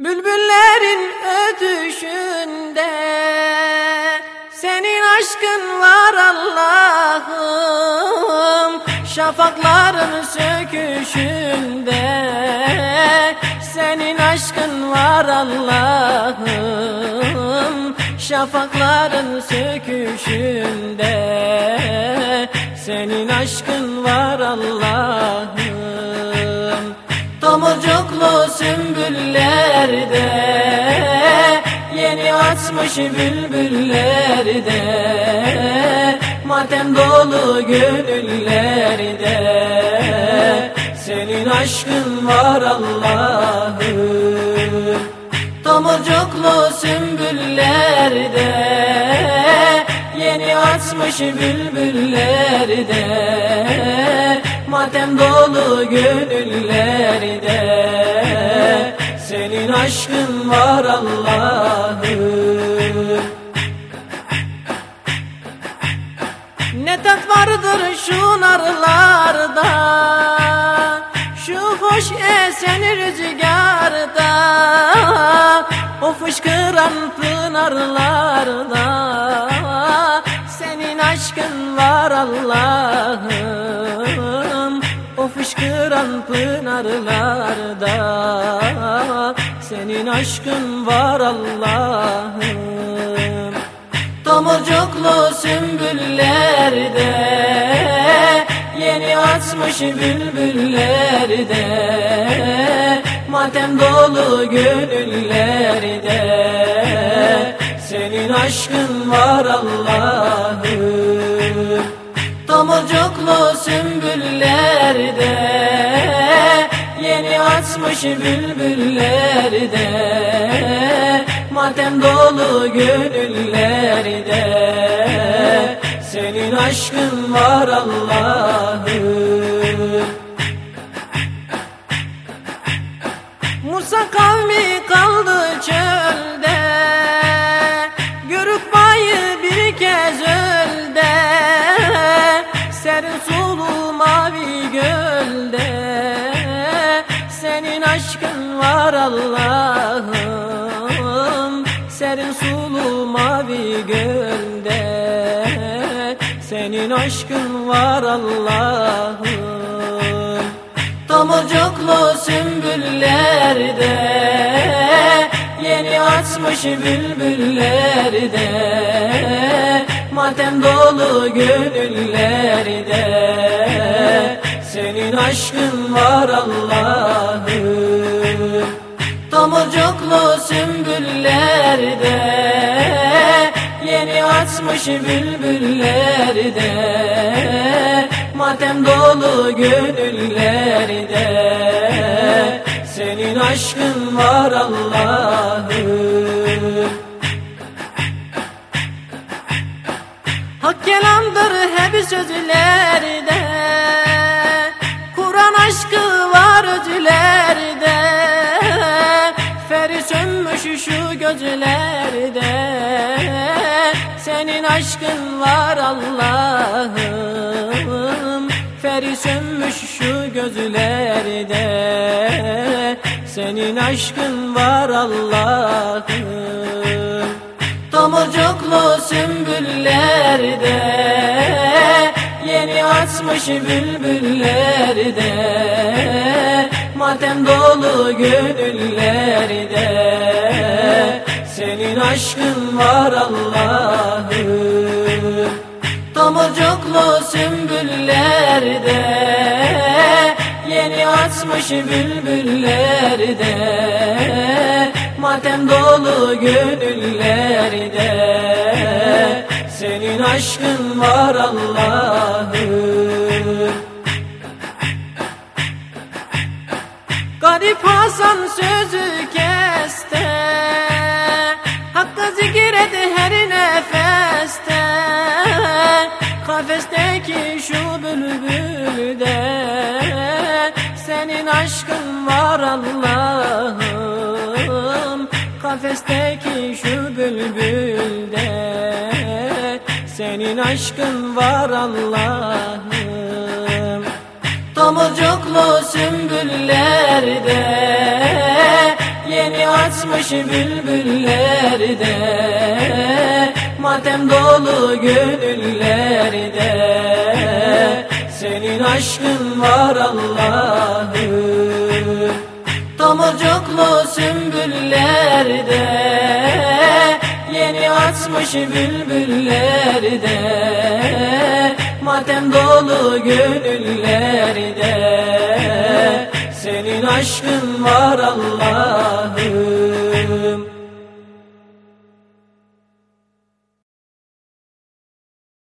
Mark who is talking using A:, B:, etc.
A: Bülbüllerin ötüşünde Senin aşkın var Allah'ım. Şafakların söküşünde Senin aşkın var Allah'ım. Şafakların söküşünde Senin aşkın sümbüllerde Yeni açmış bülbüllerde. Matem dolu gönüllerde Senin aşkın var Allah'ım Tomurcuklu sümbüllerde Yeni açmış bülbüllerde. Matem dolu gönüllerde Senin aşkın var Allah'ım Ne tat vardır şu narlarda? Şu hoş esen rüzgarda. O fışkıran pınarlarda. Senin aşkın var Allah'ım. O fışkıran pınarlarda Senin aşkın var Allah'ım. Tomurcuklu sümbüllerde Yeni açmış bülbüllerde Matem dolu gönüllerde. Senin aşkın var Allah'ım açmış bülbüllerde Matem dolu gönüllerde Senin aşkın var Allah'ım aşkın var Allah'ım. Serin sulu mavi gölde Senin aşkın var Allah'ım. Tomurcuklu sümbüllerde Yeni açmış bülbüllerde Matem dolu gönüllerde Senin aşkın var Allah'ım. Tomurcuklu sümbüllerde Yeni açmış bülbüllerde Matem dolu gönüllerde. Senin aşkın var Allah'ım. Hak kelamdır hep sözlerde sönmüş şu gözlerde Senin aşkın var Allah'ım. Feri sönmüş şu gözlerde Senin aşkın var Allah'ım. Tomurcuklu sümbüllerde Yeni açmış bülbüllerde Matem dolu gönüllerde Senin aşkın var Allah'ım Tomurcuklu sümbüllerde Yeni açmış bülbüllerde Matem dolu gönüllerde Senin aşkın var Allah'ım Hasan sözü keste. Hakkı zikir her nefeste. Kafesteki şu bülbülde Senin aşkın var Allah'ım. Kafesteki şu bülbülde Senin aşkın var Allah'ım. Tomurcuklu sümbüllerde açmış bülbüllerde. Matem dolu gönüllerde. Senin aşkın var Allah'ım Tomurcuklu sümbüllerde. Yeni açmış bülbüllerde. Matem dolu gönüllerde aşkın var Allah'ım